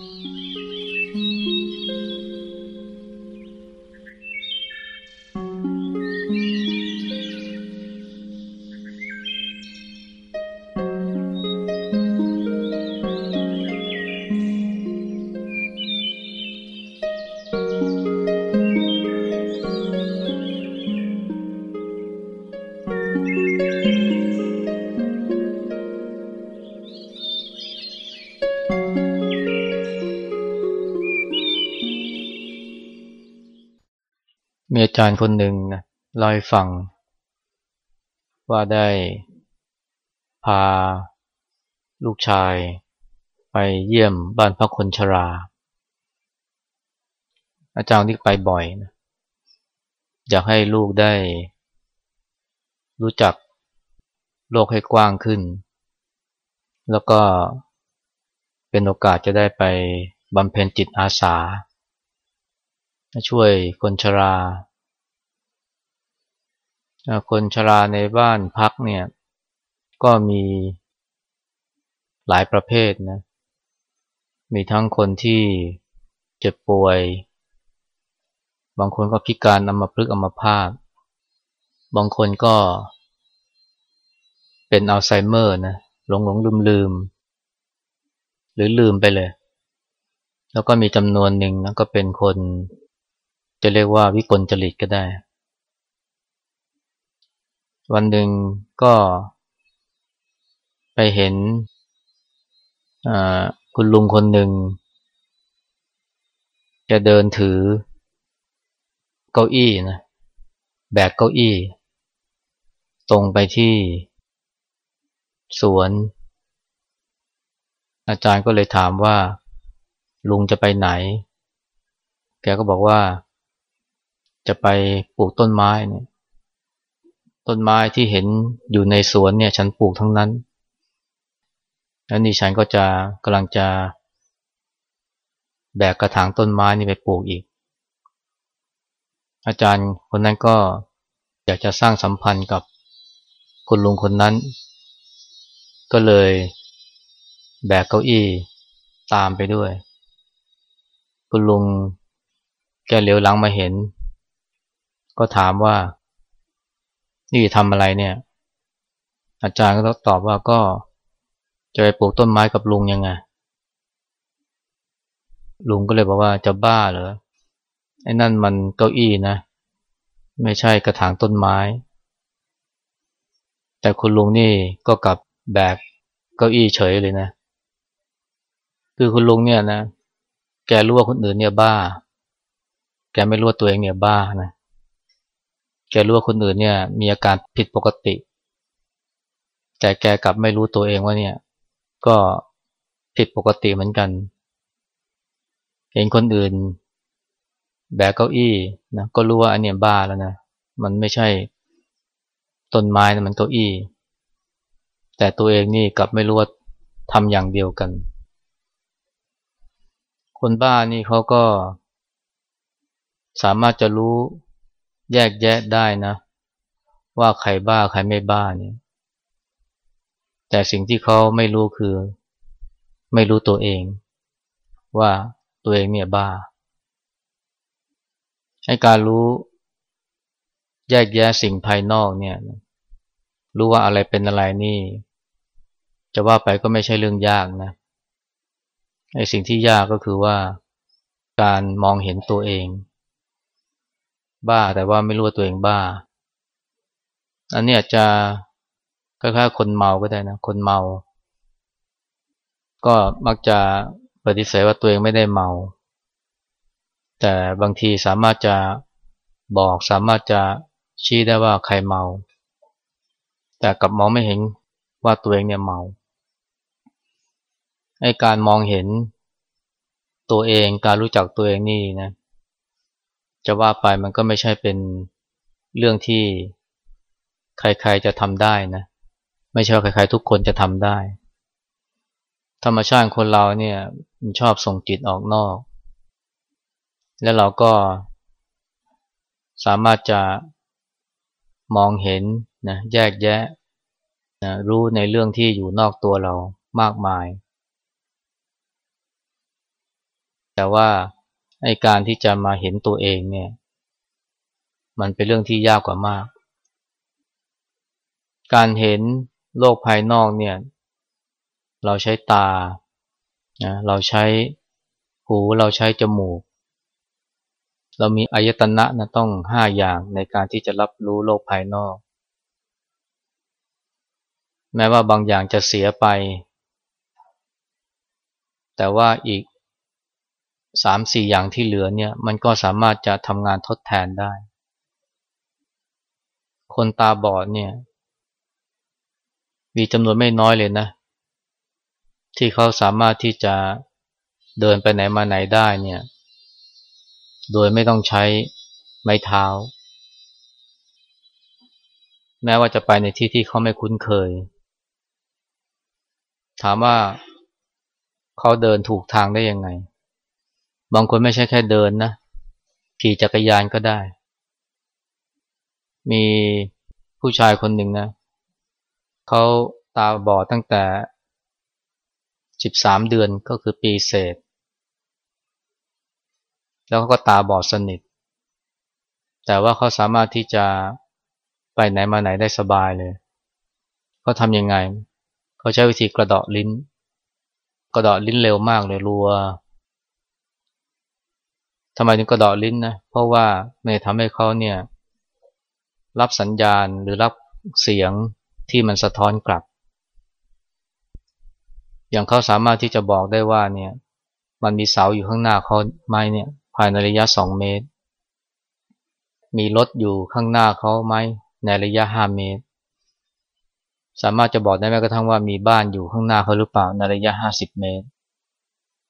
มี จารย์คนหนึ่งนะเล่าให้ฟัง ว่าได้พาลูกชายไปเยี่ยมบ้านพักคนชรา อาจารย์ที่ไปบ่อยนะอยากให้ลูกได้ รู้จักโลกให้กว้างขึ้น แล้วก็เป็นโอกาสจะได้ไปบำเพ็ญจิตอาสา ช่วยคนชรา คนชราในบ้านพักเนี่ย ก็มีหลายประเภทนะ มีทั้งคนที่เจ็บป่วย บางคนก็พิการอัมพฤกษ์อัมพาตบางคนก็เป็นอัลไซเมอร์นะหลงหลงลืมลืมหรือลืมไปเลย แล้วก็มีจำนวนหนึ่งนะก็เป็นคนจะเรียกว่าวิกลจริตก็ได้ วันหนึ่งก็ไปเห็นคุณลุงคนหนึ่ง จะเดินถือเก้าอี้นะแบกเก้าอี้ ตรงไปที่สวน อาจารย์ก็เลยถามว่า ลุงจะไปไหน แกก็บอกว่า จะไปปลูกต้นไม้เนี่ย ต้นไม้ที่เห็นอยู่ในสวนเนี่ยฉันปลูกทั้งนั้นแล้วนี่ฉันก็จะกำลังจะ แบกกระถางต้นไม้นี่ไปปลูกอีก อาจารย์คนนั้นก็อยากจะสร้างสัมพันธ์กับคุณลุงคนนั้น ก็เลยแบกเก้าอี้ตามไปด้วย คุณลุงแกเหลียวหลังมาเห็น ก็ถามว่า นี่ทำอะไรเนี่ย อาจารย์ก็ตอบว่าก็จะไปปลูกต้นไม้กับลุงยังไง ลุงก็เลยบอกว่าจะบ้าเหรอไอ้นั่นมันเก้าอี้นะ ไม่ใช่กระถางต้นไม้ แต่คุณลุงนี่ก็กลับแบกเก้าอี้เฉยเลยนะ คือคุณลุงเนี่ยนะ แกรู้ว่าคนอื่นเนี่ยบ้า แกไม่รู้ว่าตัวเองเนี่ยบ้านะ แกรู้ว่าคนอื่นเนี่ย มีอาการผิดปกติ แต่แกกลับไม่รู้ตัวเองว่าเนี่ย ก็ผิดปกติเหมือนกัน เห็นคนอื่น แบกเก้าอี้นะก็รู้ว่าอันเนี้ยบ้าแล้วนะมันไม่ใช่ต้นไม้นะมันเก้าอี้ แต่ตัวเองนี่กลับไม่รู้ว่าทำอย่างเดียวกัน คนบ้านี่เขาก็สามารถจะรู้ แยกแยะได้นะ ว่าใครบ้าใครไม่บ้าเนี่ยแต่สิ่งที่เขาไม่รู้คือ ไม่รู้ตัวเอง ว่าตัวเองเนี่ยบ้า ให้การรู้ แยกแยะสิ่งภายนอกเนี่ย รู้ว่าอะไรเป็นอะไรนี่ จะว่าไปก็ไม่ใช่เรื่องยากนะไอ้สิ่งที่ยากก็คือว่าการมองเห็นตัวเอง บ้าแต่ว่าไม่รู้ว่าตัวเองบ้า อันนี้อาจจะคล้ายๆคนเมาก็ได้นะ คนเมา ก็มักจะปฏิเสธว่าตัวเองไม่ได้เมา แต่บางทีสามารถจะบอกสามารถจะชี้ได้ว่าใครเมา แต่กลับมองไม่เห็นว่าตัวเองเนี่ยเมาไอ้การมองเห็นตัวเองการรู้จักตัวเองนี่นะ จะว่าไปมันก็ไม่ใช่เป็นเรื่องที่ใครๆจะทำได้นะ ไม่ใช่ว่าใครๆทุกคนจะทำได้ ธรรมชาติคนเราเนี่ยมันชอบส่งจิตออกนอก แล้วเราก็สามารถจะมองเห็นนะแยกแยะนะรู้ในเรื่องที่อยู่นอกตัวเรามากมาย แต่ว่า ไอการที่จะมาเห็นตัวเองเนี่ย มันเป็นเรื่องที่ยากกว่ามาก การเห็นโลกภายนอกเนี่ย เราใช้ตานะเราใช้หูเราใช้จมูก เรามีอายตนะนะต้องห้าอย่างในการที่จะรับรู้โลกภายนอก แม้ว่าบางอย่างจะเสียไป แต่ว่าอีก สามสี่อย่างที่เหลือเนี่ยมันก็สามารถจะทำงานทดแทนได้ คนตาบอดเนี่ยมีจำนวนไม่น้อยเลยนะ ที่เขาสามารถที่จะเดินไปไหนมาไหนได้เนี่ย โดยไม่ต้องใช้ไม้เท้า แม้ว่าจะไปในที่ที่เขาไม่คุ้นเคย ถามว่าเขาเดินถูกทางได้ยังไง บางคนไม่ใช่แค่เดินนะ ขี่จักรยานก็ได้ มีผู้ชายคนหนึ่งนะ เขาตาบอดตั้งแต่สิบสามเดือนก็คือปีเศษ แล้วก็ตาบอดสนิท แต่ว่าเขาสามารถที่จะไปไหนมาไหนได้สบายเลยเขาทำยังไง เขาใช้วิธีกระดาะลิ้น กระดาะลิ้นเร็วมากเลยรัว ทำไมถึงกระดอลิ้นนะ เพราะว่าไม่ทำให้เขาเนี่ย รับสัญญาณหรือรับเสียงที่มันสะท้อนกลับ อย่างเขาสามารถที่จะบอกได้ว่าเนี่ย มันมีเสาอยู่ข้างหน้าเขาไหมเนี่ย ภายในระยะสองเมตร มีรถอยู่ข้างหน้าเขาไหมในระยะห้าเมตร สามารถจะบอกได้แม้กระทั่งว่ามีบ้านอยู่ข้างหน้าเขาหรือเปล่าในระยะห้าสิบเมตร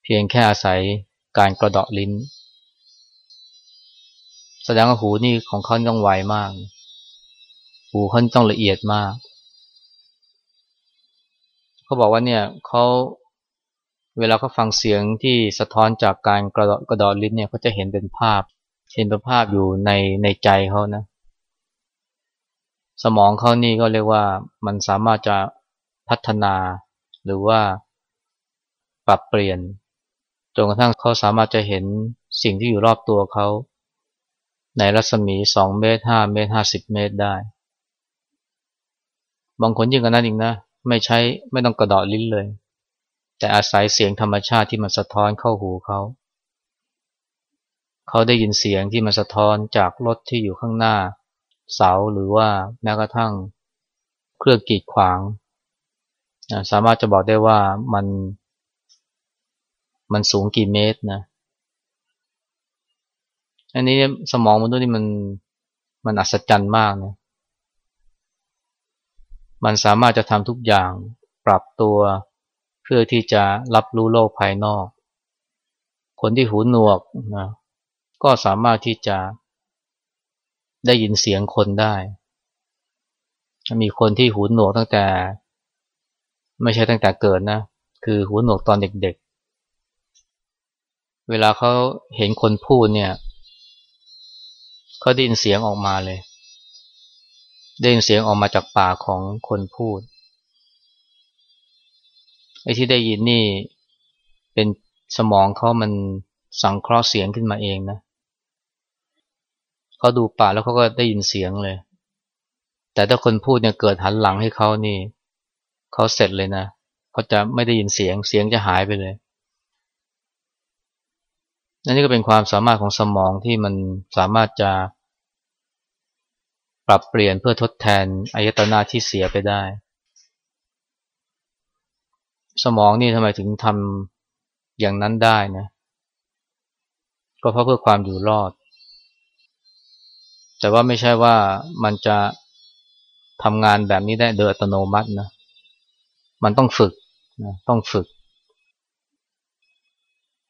เพียงแค่อาศัยการกระดาะลิ้น แสดงว่าหูนี่ของเขาต้องไวมาก หูเขาต้องละเอียดมาก เขาบอกว่าเนี่ยเขาเวลาเขาฟังเสียงที่สะท้อนจากการกระดกระดอลิ้นเนี่ยเขาจะเห็นเป็นภาพ เห็นเป็นภาพอยู่ในในใจเขานะ สมองเขานี่ก็เรียกว่ามันสามารถจะพัฒนา หรือว่าปรับเปลี่ยนจนกระทั่งเขาสามารถจะเห็นสิ่งที่อยู่รอบตัวเขา ในรัศมีสองเมตรห้าเมตรห้าสิบเมตรได้ บางคนยิ่งกว่านั้นอีกนะ ไม่ใช้ไม่ต้องกระดอลิ้นเลย แต่อาศัยเสียงธรรมชาติที่มันสะท้อนเข้าหูเขา เขาได้ยินเสียงที่มันสะท้อนจากรถที่อยู่ข้างหน้า เสาหรือว่าแม้กระทั่งเครื่องกีดขวาง สามารถจะบอกได้ว่ามัน มันสูงกี่เมตรนะ อันนี้สมองมนุษย์นี่มันมันอัศจรรย์มากนะมันสามารถจะทำทุกอย่างปรับตัวเพื่อที่จะรับรู้โลกภายนอก คนที่หูหนวกนะก็สามารถที่จะได้ยินเสียงคนได้ มีคนที่หูหนวกตั้งแต่ ไม่ใช่ตั้งแต่เกิดนะ คือหูหนวกตอนเด็กๆ เวลาเขาเห็นคนพูดเนี่ย เขาได้ยินเสียงออกมาเลย ได้ยินเสียงออกมาจากปากของคนพูดไอ้ที่ได้ยินนี่เป็นสมองเขามันสังเคราะห์เสียงขึ้นมาเองนะเขาดูปากแล้วเขาก็ได้ยินเสียงเลย แต่ถ้าคนพูดเนี่ยเกิดหันหลังให้เขานี่เขาเสร็จเลยนะเขาจะไม่ได้ยินเสียงเสียงจะหายไปเลย นั่นนี่ก็เป็นความสามารถของสมองที่มันสามารถจะ ปรับเปลี่ยนเพื่อทดแทนอายตนะที่เสียไปได้ สมองนี่ทำไมถึงทำอย่างนั้นได้นะ ก็เพราะเพื่อความอยู่รอด แต่ว่าไม่ใช่ว่ามันจะทำงานแบบนี้ได้โดยอัตโนมัตินะ มันต้องฝึกนะต้องฝึก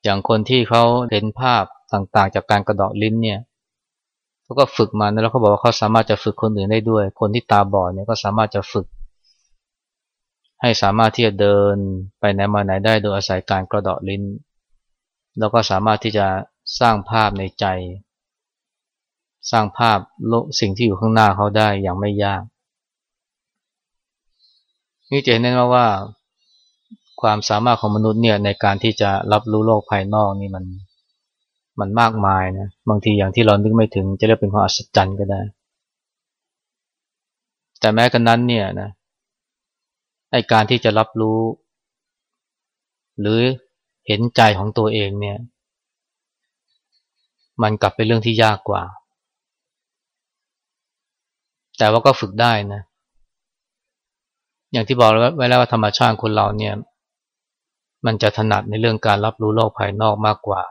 อย่างคนที่เขาเห็นภาพต่างๆ จากการกระดอกลิ้นเนี่ยเขาก็ฝึกมาแล้วเขาบอกว่าเขาสามารถจะฝึกคนอื่นได้ด้วย คนที่ตาบอดเนี่ยก็สามารถจะฝึก ให้สามารถที่จะเดินไปไหนมาไหนได้โดยอาศัยการกระดอกลิ้น แล้วก็สามารถที่จะสร้างภาพในใจ สร้างภาพโลกสิ่งที่อยู่ข้างหน้าเขาได้อย่างไม่ยากนี่จะเห็นได้ว่า ความสามารถของมนุษย์เนี่ยในการที่จะรับรู้โลกภายนอกนี่มันมันมากมายนะบางทีอย่างที่เรานึกไม่ถึงจะเรียกเป็นความอัศจรรย์ก็ได้ แต่แม้กันนั้นเนี่ยนะไอการที่จะรับรู้ หรือเห็นใจของตัวเองเนี่ย มันกลับเป็นเรื่องที่ยากกว่า แต่ว่าก็ฝึกได้นะ อย่างที่บอกไว้แล้วว่าธรรมชาติคนเราเนี่ย มันจะถนัดในเรื่องการรับรู้โลกภายนอกมากกว่า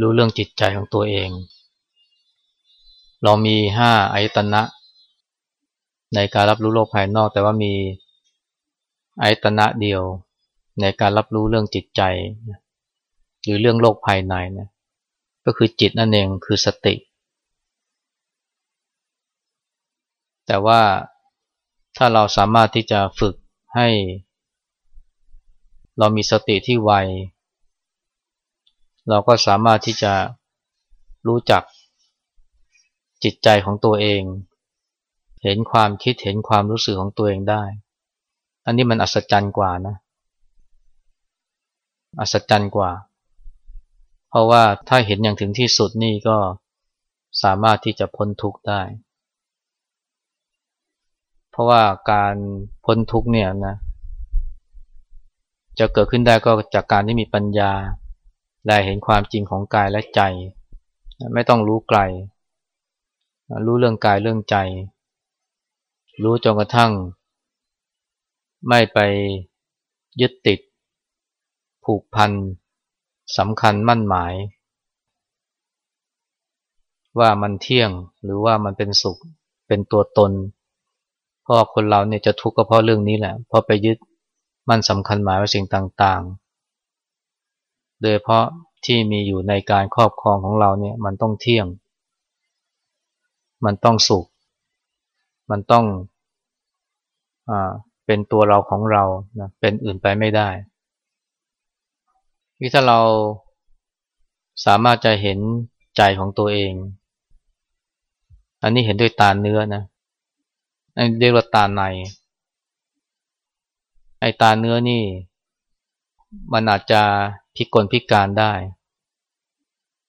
รู้เรื่องจิตใจของตัวเอง เรามีห้าอายตนะ ในการรับรู้โลกภายนอก แต่ว่ามีอายตนะเดียว ในการรับรู้เรื่องจิตใจ หรือเรื่องโลกภายในนะก็คือจิตนั่นเองคือสติ แต่ว่าถ้าเราสามารถที่จะฝึกให้ เรามีสติที่ไว เราก็สามารถที่จะรู้จักจิตใจของตัวเอง เห็นความคิดเห็นความรู้สึกของตัวเองได้ อันนี้มันอัศจรรย์กว่านะ อัศจรรย์กว่า เพราะว่าถ้าเห็นอย่างถึงที่สุดนี่ก็สามารถที่จะพ้นทุกข์ได้ เพราะว่าการพ้นทุกข์เนี่ยนะ จะเกิดขึ้นได้ก็จากการที่มีปัญญาและเห็นความจริงของกายและใจ ไม่ต้องรู้ไกล รู้เรื่องกายเรื่องใจ รู้จนกระทั่ง ไม่ไปยึดติด ผูกพันสำคัญมั่นหมาย ว่ามันเที่ยงหรือว่ามันเป็นสุขเป็นตัวตน เพราะคนเราเนี่ยจะทุกข์ก็เพราะเรื่องนี้แหละเพราะไปยึด มันสำคัญหมายว่าสิ่งต่างๆ โดยเพราะที่มีอยู่ในการครอบครองของเราเนี่ยมันต้องเที่ยง มันต้องสุข มันต้องอ่าเป็นตัวเราของเรานะเป็นอื่นไปไม่ได้ที่ถ้าเราสามารถจะเห็นใจของตัวเอง อันนี้เห็นด้วยตาเนื้อนะอันเรียกว่าตาใน ไอ้ตาเนื้อนี่ มันอาจจะพิกลพิการได้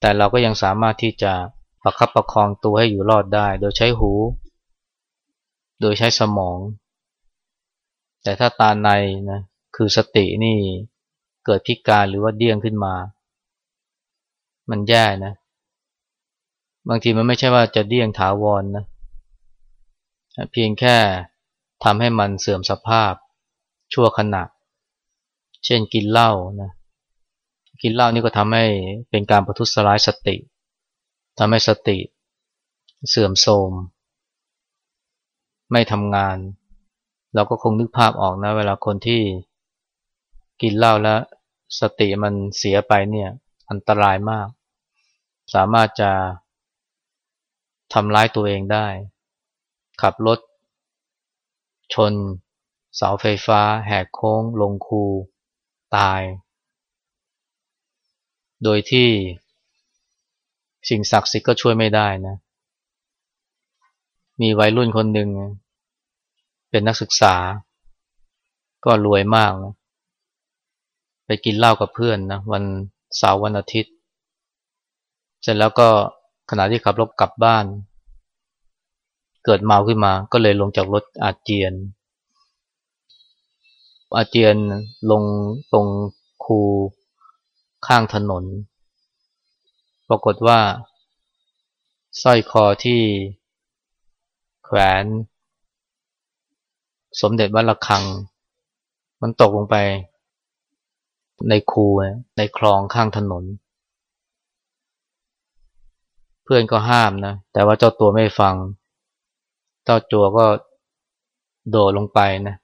แต่เราก็ยังสามารถที่จะประคับประคองตัวให้อยู่รอดได้ โดยใช้หู โดยใช้สมอง แต่ถ้าตาในนะคือสตินี่เกิดพิการหรือว่าเดี้ยงขึ้นมา มันแย่นะ บางทีมันไม่ใช่ว่าจะเดี้ยงถาวรนนะเพียงแค่ทำให้มันเสื่อมสภาพ ชั่วขณะ เช่นกินเหล้านะกินเหล้านี่ก็ทำให้เป็นการประทุษร้ายสติทำให้สติ เสื่อมโทรมไม่ทำงาน เราก็คงนึกภาพออกนะ เวลาคนที่กินเหล้าแล้ว สติมันเสียไปเนี่ย อันตรายมาก สามารถจะทำร้ายตัวเองได้ ขับรถชน เสาไฟฟ้า แหกโค้ง ลงคูตาย โดยที่สิ่งศักดิ์สิทธิ์ก็ช่วยไม่ได้นะ มีวัยรุ่นคนหนึ่งเป็นนักศึกษา ก็รวยมากนะไปกินเหล้ากับเพื่อนนะวันเสาร์วันอาทิตย์ เสร็จแล้วก็ขณะที่ขับรถกลับบ้าน เกิดเมาขึ้นมาก็เลยลงจากรถอาเจียน อาเจียนลงตรงคูข้างถนน ปรากฏว่าสร้อยคอที่แขวน สมเด็จวัดระฆัง มันตกลงไป ในคูในคลองข้างถนน เพื่อนก็ห้ามนะ แต่ว่าเจ้าตัวไม่ฟัง เจ้าจัวก็โดดลงไปนะ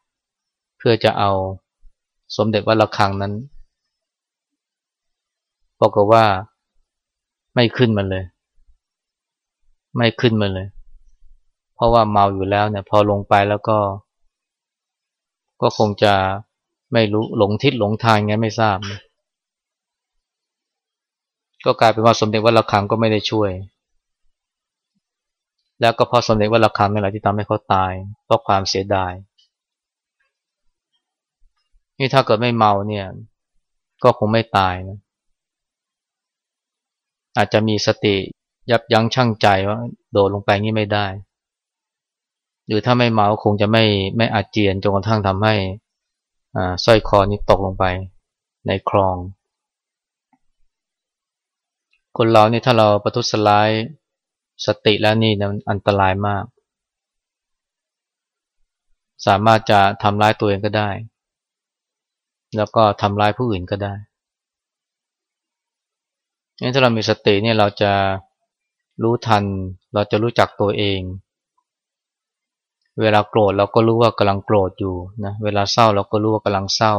เพื่อจะเอาสมเด็จวัดระฆังนั้นบอกว่าไม่ขึ้นมาเลย ไม่ขึ้นมาเลย เพราะว่าเมาอยู่แล้วเนี่ย พอลงไปแล้วก็ ก็คงจะไม่รู้หลงทิศหลงทางไงไม่ทราบ ก็กลายเป็นว่าสมเด็จวัดระฆังก็ไม่ได้ช่วย แล้วก็พอสมเด็จวัดระฆังนี่แหละที่ทำให้เขาตายเพราะความเสียดาย นี่ถ้าเกิดไม่เมาเนี่ย ก็คงไม่ตายนะอาจจะมีสติยับยั้งชั่งใจว่าโดดลงไปงี้ไม่ได้ หรือถ้าไม่เมาคงจะไม่ไม่อาเจียนจนกระทั่งทำให้สร้อยคอนี้ตกลงไปในคลอง คนเรานี่ถ้าเราประทุษร้ายสติแล้วนี่นะมันอันตรายมาก สามารถจะทำร้ายตัวเองก็ได้ แล้วก็ทำร้ายผู้อื่นก็ได้งั้นถ้าเรามีสติเนี่ยเราจะรู้ทัน เราจะรู้จักตัวเอง เวลาโกรธเราก็รู้ว่ากำลังโกรธอยู่นะ เวลาเศร้าเราก็รู้ว่ากำลังเศร้า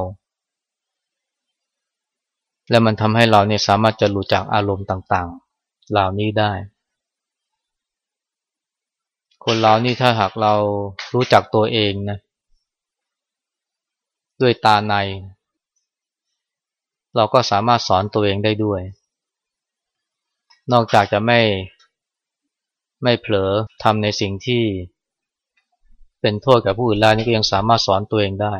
และมันทำให้เราเนี่ยสามารถจะรู้จักอารมณ์ต่างๆ เหล่านี้ได้ คนเรานี่ถ้าหากเรารู้จักตัวเองนะ ด้วยตาใน เราก็สามารถสอนตัวเองได้ด้วย นอกจากจะไม่ไม่เผลอทำในสิ่งที่เป็นโทษกับผู้อื่นแล้วนี่ก็ยังสามารถสอนตัวเองได้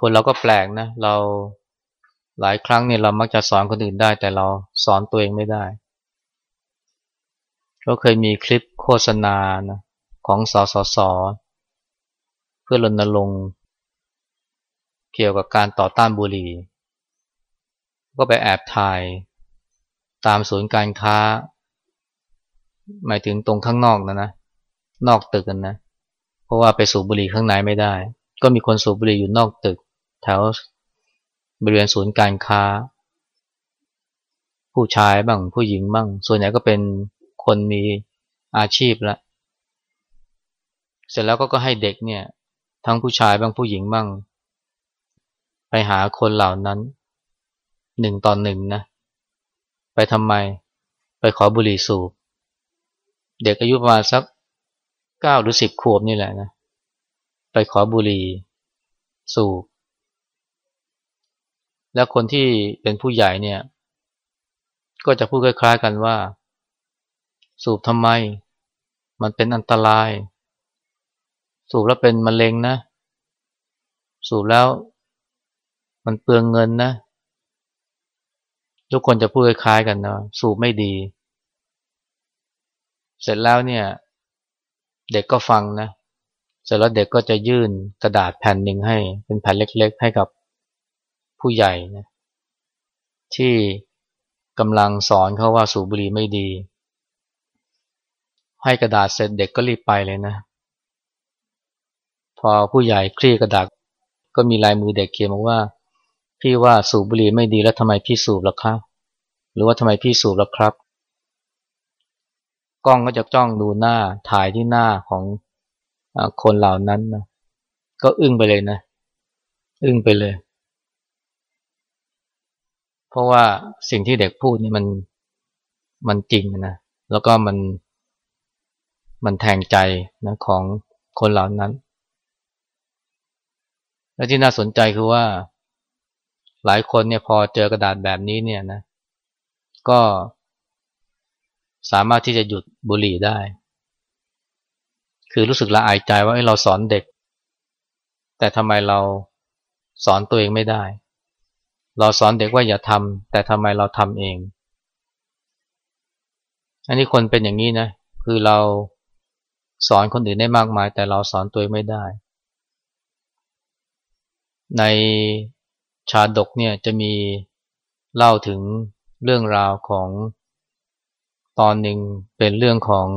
คนเราก็แปลกนะ เราหลายครั้งเนี่ยเรามักจะสอนคนอื่นได้ แต่เราสอนตัวเองไม่ได้ ก็เคยมีคลิปโฆษณานะของสสส เพื่อรณรงค์ เกี่ยวกับการต่อต้านบุหรี่ ก็ไปแอบถ่ายตามศูนย์การค้า หมายถึงตรงข้างนอกนะนะ นอกตึกกันนะ เพราะว่าไปสูบบุหรี่ข้างในไม่ได้ ก็มีคนสูบบุหรี่อยู่นอกตึก แถวบริเวณศูนย์การค้า ผู้ชายบ้างผู้หญิงบ้าง ส่วนใหญ่ก็เป็นคนมีอาชีพละเสร็จแล้วก็ก็ให้เด็กเนี่ย ทั้งผู้ชายบ้างผู้หญิงบ้าง ไปหาคนเหล่านั้นหนึ่งต่อนหนึ่งนะ ไปทำไม ไปขอบุหรี่สูบ เด็กอายุประมาณสักเก้าหรือสิบขวบนี่แหละนะ ไปขอบุหรี่สูบ แล้วคนที่เป็นผู้ใหญ่เนี่ย ก็จะพูดคล้ายๆกันว่า สูบทำไม มันเป็นอันตราย สูบแล้วเป็นมะเร็งนะ สูบแล้ว มันเปลืองเงินนะ ทุกคนจะพูดคล้ายกันนะสูบไม่ดี เสร็จแล้วเนี่ย เด็กก็ฟังนะ เสร็จแล้วเด็กก็จะยื่นกระดาษแผ่นหนึ่งให้ เป็นแผ่นเล็ก ๆ ให้กับผู้ใหญ่นะที่กำลังสอนเขาว่าสูบบุหรี่ไม่ดี ให้กระดาษเสร็จเด็กก็รีบไปเลยนะ พอผู้ใหญ่คลี่กระดาษก็มีลายมือเด็กเขียนมาว่า พี่ว่าสูบบุหรี่ไม่ดีแล้วทำไมพี่สูบล่ะครับ หรือว่าทำไมพี่สูบล่ะครับ กล้องก็จะจ้องดูหน้าถ่ายที่หน้าของอคนเหล่านั้นนะก็อึ้งไปเลยนะ อึ้งไปเลย เพราะว่าสิ่งที่เด็กพูดนี่มันมันจริงนะแล้วก็มันมันแทงใจนะของคนเหล่านั้น และที่น่าสนใจคือว่า หลายคนเนี่ยพอเจอกระดาษแบบนี้เนี่ยนะ ก็สามารถที่จะหยุดบุหรี่ได้ คือรู้สึกละอายใจว่าเราสอนเด็ก แต่ทำไมเราสอนตัวเองไม่ได้ เราสอนเด็กว่าอย่าทำแต่ทำไมเราทำเอง อันนี้คนเป็นอย่างนี้นะ คือเราสอนคนอื่นได้มากมาย แต่เราสอนตัวเองไม่ได้ ใน ชาดกเนี่ยจะมีเล่าถึงเรื่องราวของตอนหนึ่งเป็นเรื่องของ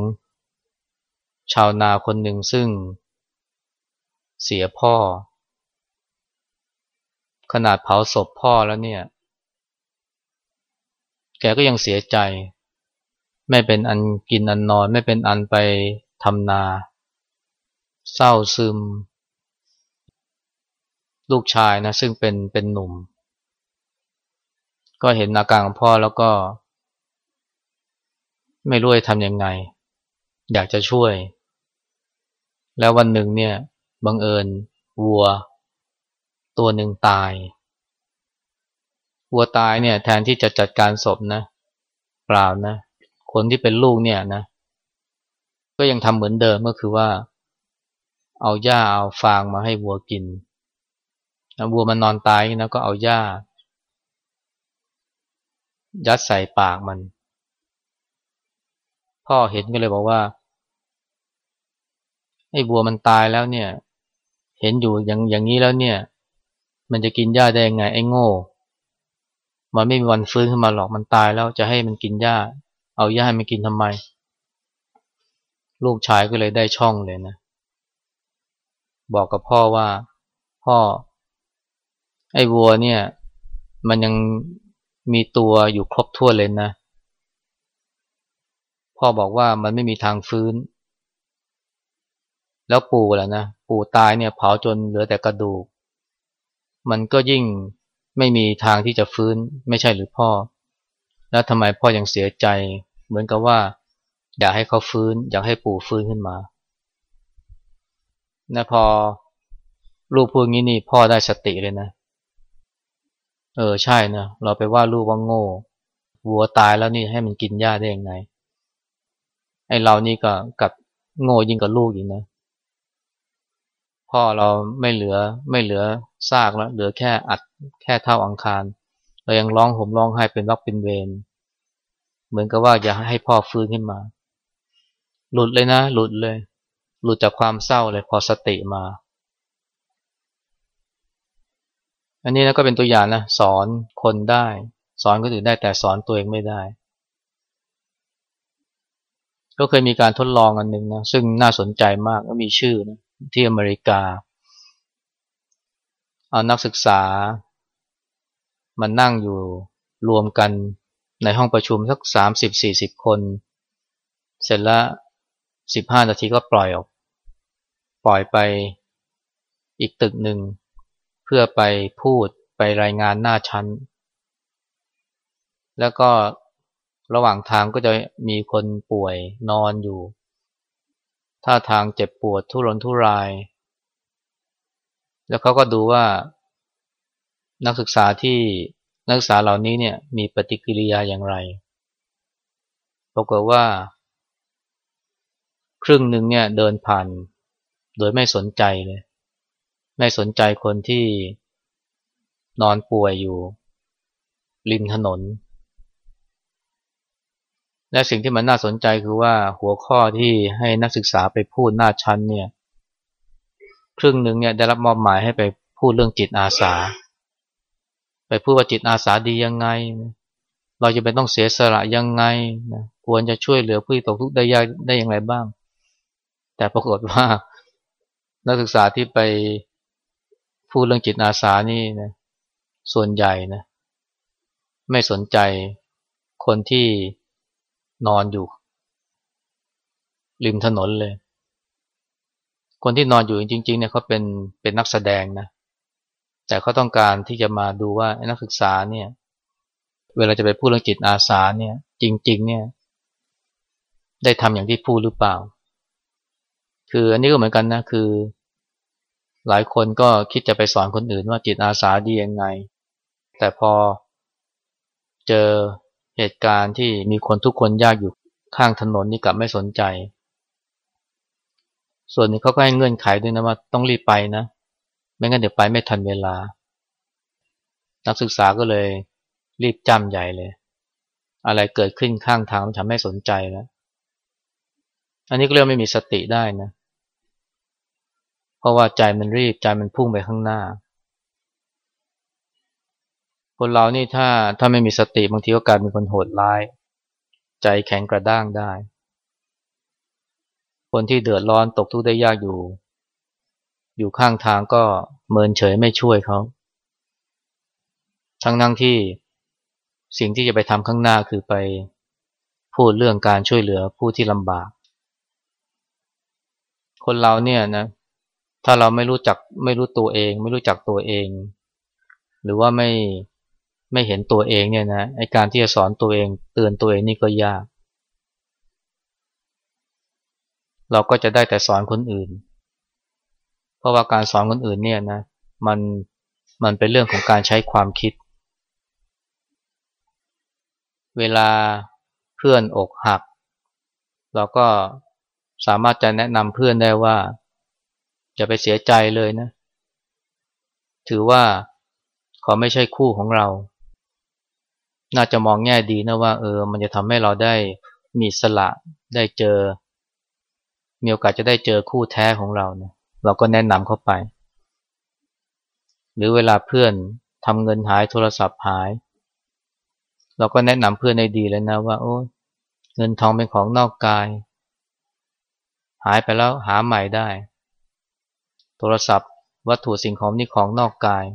ชาวนาคนหนึ่งซึ่งเสียพ่อ ขนาดเผาศพพ่อแล้วเนี่ย แกก็ยังเสียใจ ไม่เป็นอันกินอันนอน ไม่เป็นอันไปทำนา เศร้าซึม ลูกชายนะซึ่งเป็นเป็นหนุ่ม ก็เห็นอาการของพ่อแล้วก็ ไม่รู้จะทำยังไง อยากจะช่วย แล้ววันหนึ่งเนี่ยบังเอิญวัว ตัวหนึ่งตาย วัวตายเนี่ยแทนที่จะจัดการศพนะเปล่านะ คนที่เป็นลูกเนี่ยนะ ก็ยังทำเหมือนเดิมก็คือว่า เอาหญ้าเอาฟางมาให้วัวกิน วัวมันนอนตายนะก็เอาหญ้า ยัดใส่ปากมัน พ่อเห็นก็เลยบอกว่าไอ้บัวมันตายแล้วเนี่ย เห็นอยู่อย่างอย่างนี้แล้วเนี่ย มันจะกินหญ้าได้ยังไง ไอ้โง่ มันไม่มีวันฟื้นขึ้นมาหรอกมันตายแล้วจะให้มันกินหญ้า เอาหญ้าให้มันกินทำไม ลูกชายก็เลยได้ช่องเลยนะ บอกกับพ่อว่า พ่อ ไอ้วัวเนี่ย มันยังมีตัวอยู่ครบทั่วเลยนะ พ่อบอกว่ามันไม่มีทางฟื้น แล้วปู่แหละนะ ปู่ตายเนี่ยเผาจนเหลือแต่กระดูก มันก็ยิ่งไม่มีทางที่จะฟื้นไม่ใช่หรือพ่อ แล้วทำไมพ่อยังเสียใจ เหมือนกับว่า อยากให้เขาฟื้น อยากให้ปู่ฟื้นขึ้นมานะพอลูกพูดงี้นี่พ่อได้สติเลยนะ เออใช่นะเราไปว่าลูกว่าโง่วัวตายแล้วนี่ให้มันกินหญ้าได้ยังไงไอเรานี่ก็กับโง่ยิ่งกับลูกอีกนะพ่อเราไม่เหลือไม่เหลือซากแล้วเหลือแค่อัดแค่เท่าอังคาร เรายังร้องห่มร้องไห้เป็นวักเป็นเวรเหมือนกับว่าอยากให้พ่อฟื้นขึ้นมา หลุดเลยนะ หลุดเลย หลุดจากความเศร้าเลยพอสติมา อันนี้นะก็เป็นตัวอย่างนะสอนคนได้ สอนคนอื่นได้แต่สอนตัวเองไม่ได้ ก็เคยมีการทดลองอันหนึ่งนะซึ่งน่าสนใจมากก็มีชื่อนะที่อเมริกาเอานักศึกษามันนั่งอยู่รวมกันในห้องประชุมสักสามสิบสี่สิบคน เสร็จล้วสิบห้านาทีก็ปล่อยออก ปล่อยไปอีกตึกหนึ่ง เพื่อไปพูดไปรายงานหน้าชั้น แล้วก็ระหว่างทางก็จะมีคนป่วยนอนอยู่ ท่าทางเจ็บปวดทุรนทุราย แล้วเขาก็ดูว่า นักศึกษาที่นักศึกษาเหล่านี้เนี่ยมีปฏิกิริยาอย่างไรปรากฏว่า ครึ่งหนึ่งเนี่ยเดินผ่าน โดยไม่สนใจเลย ไม่สนใจคนที่นอนป่วยอยู่ ริมถนน และสิ่งที่มันน่าสนใจคือว่าหัวข้อที่ให้นักศึกษาไปพูดหน้าชั้นเนี่ยครึ่งหนึ่งเนี่ยได้รับมอบหมายให้ไปพูดเรื่องจิตอาสา ไปพูดว่าจิตอาสาดียังไง เราจะเป็นต้องเสียสละยังไงนะควรจะช่วยเหลือผู้ตกทุกข์ได้ยากได้อย่างไรบ้าง แต่ปรากฏว่านักศึกษาที่ไป พูดเรื่องจิตอาสานี่นะส่วนใหญ่นะไม่สนใจคนที่นอนอยู่ ริมถนนเลย คนที่นอนอยู่จริง ๆ เนี่ยเขาเป็นเป็นนักแสดงนะแต่เขาต้องการที่จะมาดูว่านักศึกษาเนี่ย เวลาจะไปพูดเรื่องจิตอาสาเนี่ย จริง ๆ เนี่ย ได้ทำอย่างที่พูดหรือเปล่า คืออันนี้ก็เหมือนกันนะคือ หลายคนก็คิดจะไปสอนคนอื่นว่าจิตอาสาดียังไง แต่พอเจอเหตุการณ์ที่มีคนทุกคนยากอยู่ข้างถนนนี่กลับไม่สนใจ ส่วนนี้เขาก็ให้เงื่อนไขด้วยนะว่าต้องรีบไปนะ ไม่งั้นเดี๋ยวไปไม่ทันเวลา นักศึกษาก็เลยรีบจำใหญ่เลย อะไรเกิดขึ้นข้างทางมันทำให้สนใจแล้ว อันนี้ก็เรียกไม่มีสติได้นะ ราะว่าใจมันรีบใจมันพุ่งไปข้างหน้า คนเรานี่ถ้าถ้าไม่มีสติบางทีก็กลายเป็นคนโหดร้าย ใจแข็งกระด้างได้ คนที่เดือดร้อนตกทุกข์ได้ยากอยู่ อยู่ข้างทางก็เมินเฉยไม่ช่วยเขาทั้งนั่งที่สิ่งที่จะไปทำข้างหน้าคือไปพูดเรื่องการช่วยเหลือผู้ที่ลำบาก คนเราเนี่ยนะ ถ้าเราไม่รู้จักไม่รู้ตัวเอง ไม่รู้จักตัวเอง หรือว่าไม่ไม่เห็นตัวเองเนี่ยนะไอการที่จะสอนตัวเอง เตือนตัวเองนี่ก็ยาก เราก็จะได้แต่สอนคนอื่น เพราะว่าการสอนคนอื่นเนี่ยนะมันมันเป็นเรื่องของการใช้ความคิด เวลาเพื่อนอกหัก เราก็สามารถจะแนะนำเพื่อนได้ว่า อย่าไปเสียใจเลยนะ ถือว่าเขาไม่ใช่คู่ของเรา น่าจะมองแง่ดีนะว่า เออ มันจะทำให้เราได้มีสละได้เจอ มีโอกาสจะได้เจอคู่แท้ของเราเนี่ยเราก็แนะนำเข้าไป หรือเวลาเพื่อนทำเงินหายโทรศัพท์หาย เราก็แนะนำเพื่อนในดีเลยนะว่าโอ้เงินทองเป็นของนอกกาย หายไปแล้วหาใหม่ได้ โทรศัพท์ วัตถุสิ่งของนี่ของนอกกาย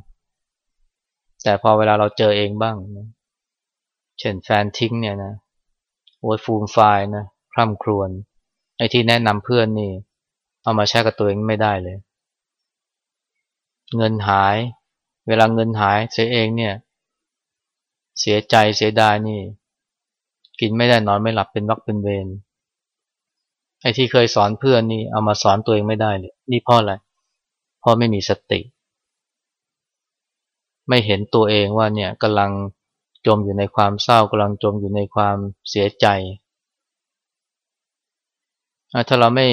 แต่พอเวลาเราเจอเองบ้างเช่นแฟนทิ้งเนี่ยนะโอ้ยฟูมไฟล์นะคร่ำครวญไอ้ที่แนะนำเพื่อนนี่ เอามาใช้กับตัวเองไม่ได้เลย เงินหาย เวลาเงินหายเสียเองเนี่ย เสียใจเสียดายนี่ กินไม่ได้นอนไม่หลับเป็นวักเป็นเวรไอ้ที่เคยสอนเพื่อนนี่เอามาสอนตัวเองไม่ได้เลย นี่เพราะอะไร เพราะไม่มีสติ ไม่เห็นตัวเองว่าเนี่ยกำลังจมอยู่ในความเศร้ากำลังจมอยู่ในความเสียใจ ถ้าเราไม่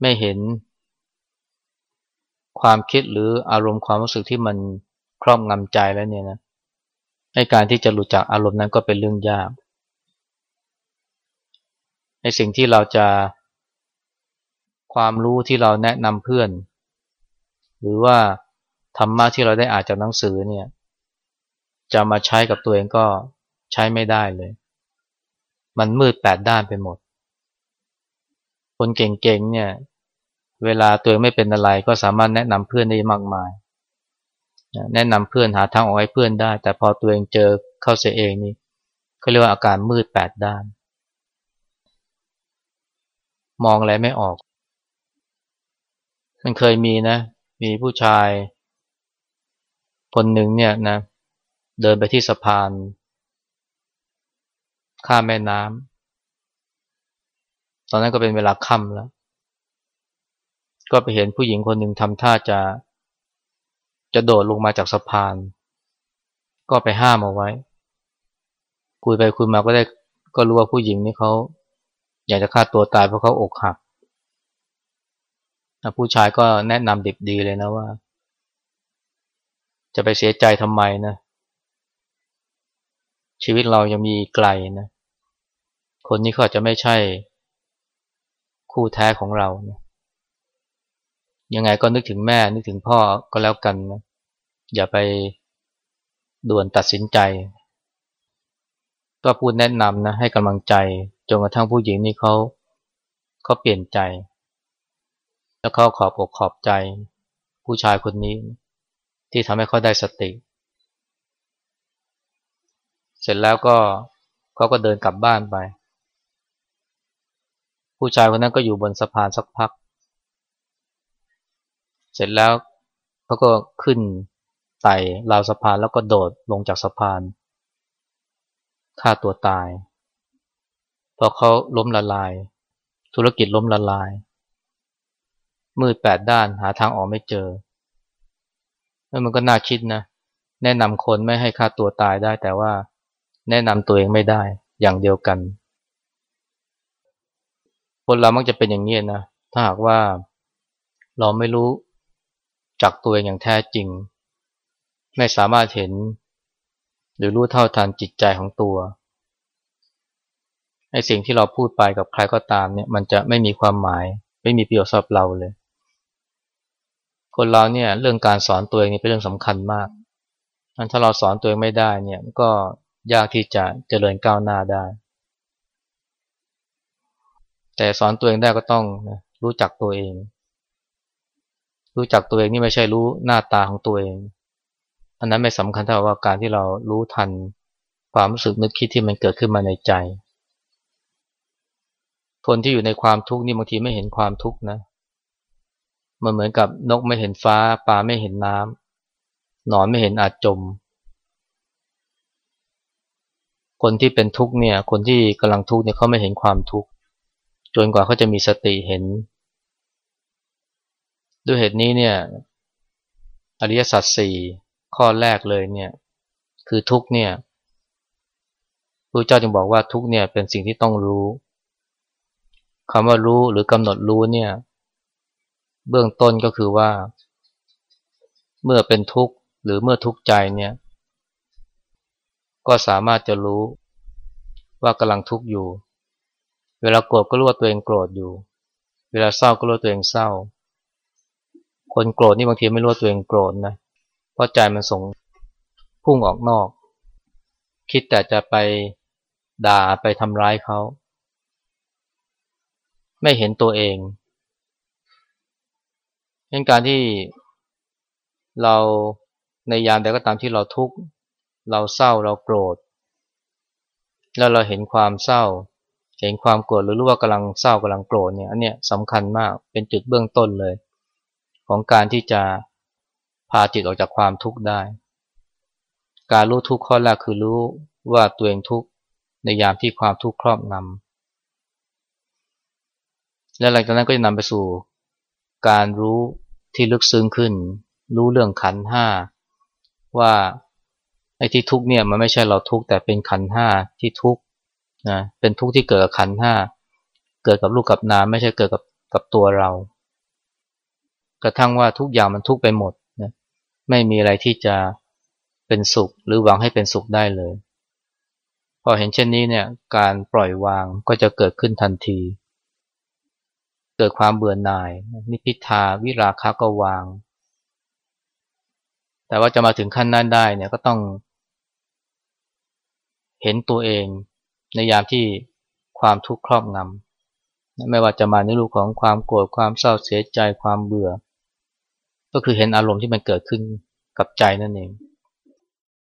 ไม่เห็นความคิดหรืออารมณ์ความรู้สึกที่มันครอบงำใจแล้วเนี่ยนะให้การที่จะหลุดจากอารมณ์นั้นก็เป็นเรื่องยาก ในสิ่งที่เราจะความรู้ที่เราแนะนำเพื่อน หรือว่าธรรมะที่เราได้อ่านจากหนังสือเนี่ยจะมาใช้กับตัวเองก็ใช้ไม่ได้เลย มันมืดแปดด้านไปหมด คนเก่งๆเนี่ย เวลาตัวเองไม่เป็นอะไรก็สามารถแนะนำเพื่อนได้มากมาย แนะนำเพื่อนหาทางออกให้เพื่อนได้ แต่พอตัวเองเจอเข้าเสียเองนี่เขาเรียกว่าอาการมืดแปดด้าน มองอะไรไม่ออก มันเคยมีนะ มีผู้ชาย คนหนึ่งเนี่ยนะ เดินไปที่สะพาน ข้ามแม่น้ำตอนนั้นก็เป็นเวลาค่ำแล้ว ก็ไปเห็นผู้หญิงคนหนึ่งทำท่าจะ จะโดดลงมาจากสะพาน ก็ไปห้ามเอาไว้ คุยไปคุยมาก็ได้ก็รู้ว่าผู้หญิงนี่เขาอยากจะฆ่าตัวตายเพราะเขาอกหัก ผู้ชายก็แนะนำเด็กดีเลยนะว่า จะไปเสียใจทำไมนะ ชีวิตเรายังมีไกลนะ คนนี้เขาอาจจะไม่ใช่คู่แท้ของเรานะยังไงก็นึกถึงแม่นึกถึงพ่อก็แล้วกันนะอย่าไปด่วนตัดสินใจ ก็พูดแนะนำนะให้กำลังใจจนกระทั่งผู้หญิงนี่เขาเขาเปลี่ยนใจ แล้วเขาขอบอกขอบใจผู้ชายคนนี้ ที่ทำให้เขาได้สติ เสร็จแล้วก็เขาก็เดินกลับบ้านไป ผู้ชายคนนั้นก็อยู่บนสะพานสักพัก เสร็จแล้วเขาก็ขึ้นไต่ราวสะพานแล้วก็โดดลงจากสะพานฆ่าตัวตายพอเขาล้มละลาย ธุรกิจล้มละลาย มืดแปดด้านหาทางออกไม่เจอ แล้วมันก็น่าคิดนะ แนะนำคนไม่ให้ฆ่าตัวตายได้ แต่ว่าแนะนำตัวเองไม่ได้อย่างเดียวกัน คนเรามักจะเป็นอย่างนี้นะ ถ้าหากว่าเราไม่รู้จักตัวเองอย่างแท้จริง ไม่สามารถเห็น หรือรู้เท่าทันจิตใจของตัวไอ้สิ่งที่เราพูดไปกับใครก็ตามเนี่ย มันจะไม่มีความหมาย ไม่มีประโยชน์สำหรับเราเลย คนเราเนี่ยเรื่องการสอนตัวเองนี่เป็นเรื่องสำคัญมากถ้าเราสอนตัวเองไม่ได้เนี่ยก็ยากที่จะเจริญก้าวหน้าได้ แต่สอนตัวเองได้ก็ต้องรู้จักตัวเอง รู้จักตัวเองนี่ไม่ใช่รู้หน้าตาของตัวเอง อันนั้นไม่สำคัญเท่าว่าการที่เรารู้ทันความรู้สึกนึกคิดที่มันเกิดขึ้นมาในใจ คนที่อยู่ในความทุกข์นี่บางทีไม่เห็นความทุกข์นะ มันเหมือนกับนกไม่เห็นฟ้าปลาไม่เห็นน้ำหนอนไม่เห็นอาจจม คนที่เป็นทุกข์เนี่ย คนที่กำลังทุกข์เนี่ยเขาไม่เห็นความทุกข์จนกว่าเขาจะมีสติเห็น ด้วยเหตุนี้เนี่ยอริยสัจสี่ข้อแรกเลยเนี่ย คือทุกข์เนี่ยพระเจ้าจึงบอกว่าทุกข์เนี่ยเป็นสิ่งที่ต้องรู้คำว่ารู้หรือกำหนดรู้เนี่ย เบื้องต้นก็คือว่า เมื่อเป็นทุกข์หรือเมื่อทุกข์ใจเนี่ย ก็สามารถจะรู้ว่ากำลังทุกข์อยู่ เวลาโกรธก็รู้ว่าตัวเองโกรธอยู่ เวลาเศร้าก็รู้ว่าตัวเองเศร้า คนโกรธนี่บางทีไม่รู้ว่าตัวเองโกรธนะเพราะใจมันส่งพุ่งออกนอก คิดแต่จะไปด่าไปทำร้ายเขา ไม่เห็นตัวเอง เป็นการที่เราในยามใดก็ตามที่เราทุกข์เราเศร้าเราโกรธ แล้วเราเห็นความเศร้า เห็นความโกรธหรือรู้ว่ากำลังเศร้ากำลังโกรธเนี่ยอันเนี้ยสำคัญมากเป็นจุดเบื้องต้นเลย ของการที่จะพาจิตออกจากความทุกข์ได้ การรู้ทุกข์ข้อแรกคือรู้ว่าตัวเองทุกข์ในยามที่ความทุกข์ครอบงำและหลังจากนั้นก็จะนำไปสู่ การรู้ที่ลึกซึ้งขึ้น รู้เรื่องขันห้าว่าไอ้ที่ทุกเนี่ยมันไม่ใช่เราทุกแต่เป็นขันห้าที่ทุกนะเป็นทุกที่เกิดกับขันห้าเกิดกับลูกกับนามไม่ใช่เกิดกับกับตัวเรา กระทั่งว่าทุกอย่างมันทุกไปหมดนะไม่มีอะไรที่จะเป็นสุขหรือหวังให้เป็นสุขได้เลย พอเห็นเช่นนี้เนี่ยการปล่อยวางก็จะเกิดขึ้นทันที เกิดความเบื่อหน่าย นิพิทาวิราคะก็วาง แต่ว่าจะมาถึงขั้นนั้นได้เนี่ยก็ต้อง เห็นตัวเองในยามที่ความทุกข์ครอบงำไม่ว่าจะมาในรูปของความโกรธความเศร้าเสียใจความเบื่อ ก็คือเห็นอารมณ์ที่มันเกิดขึ้นกับใจนั่นเอง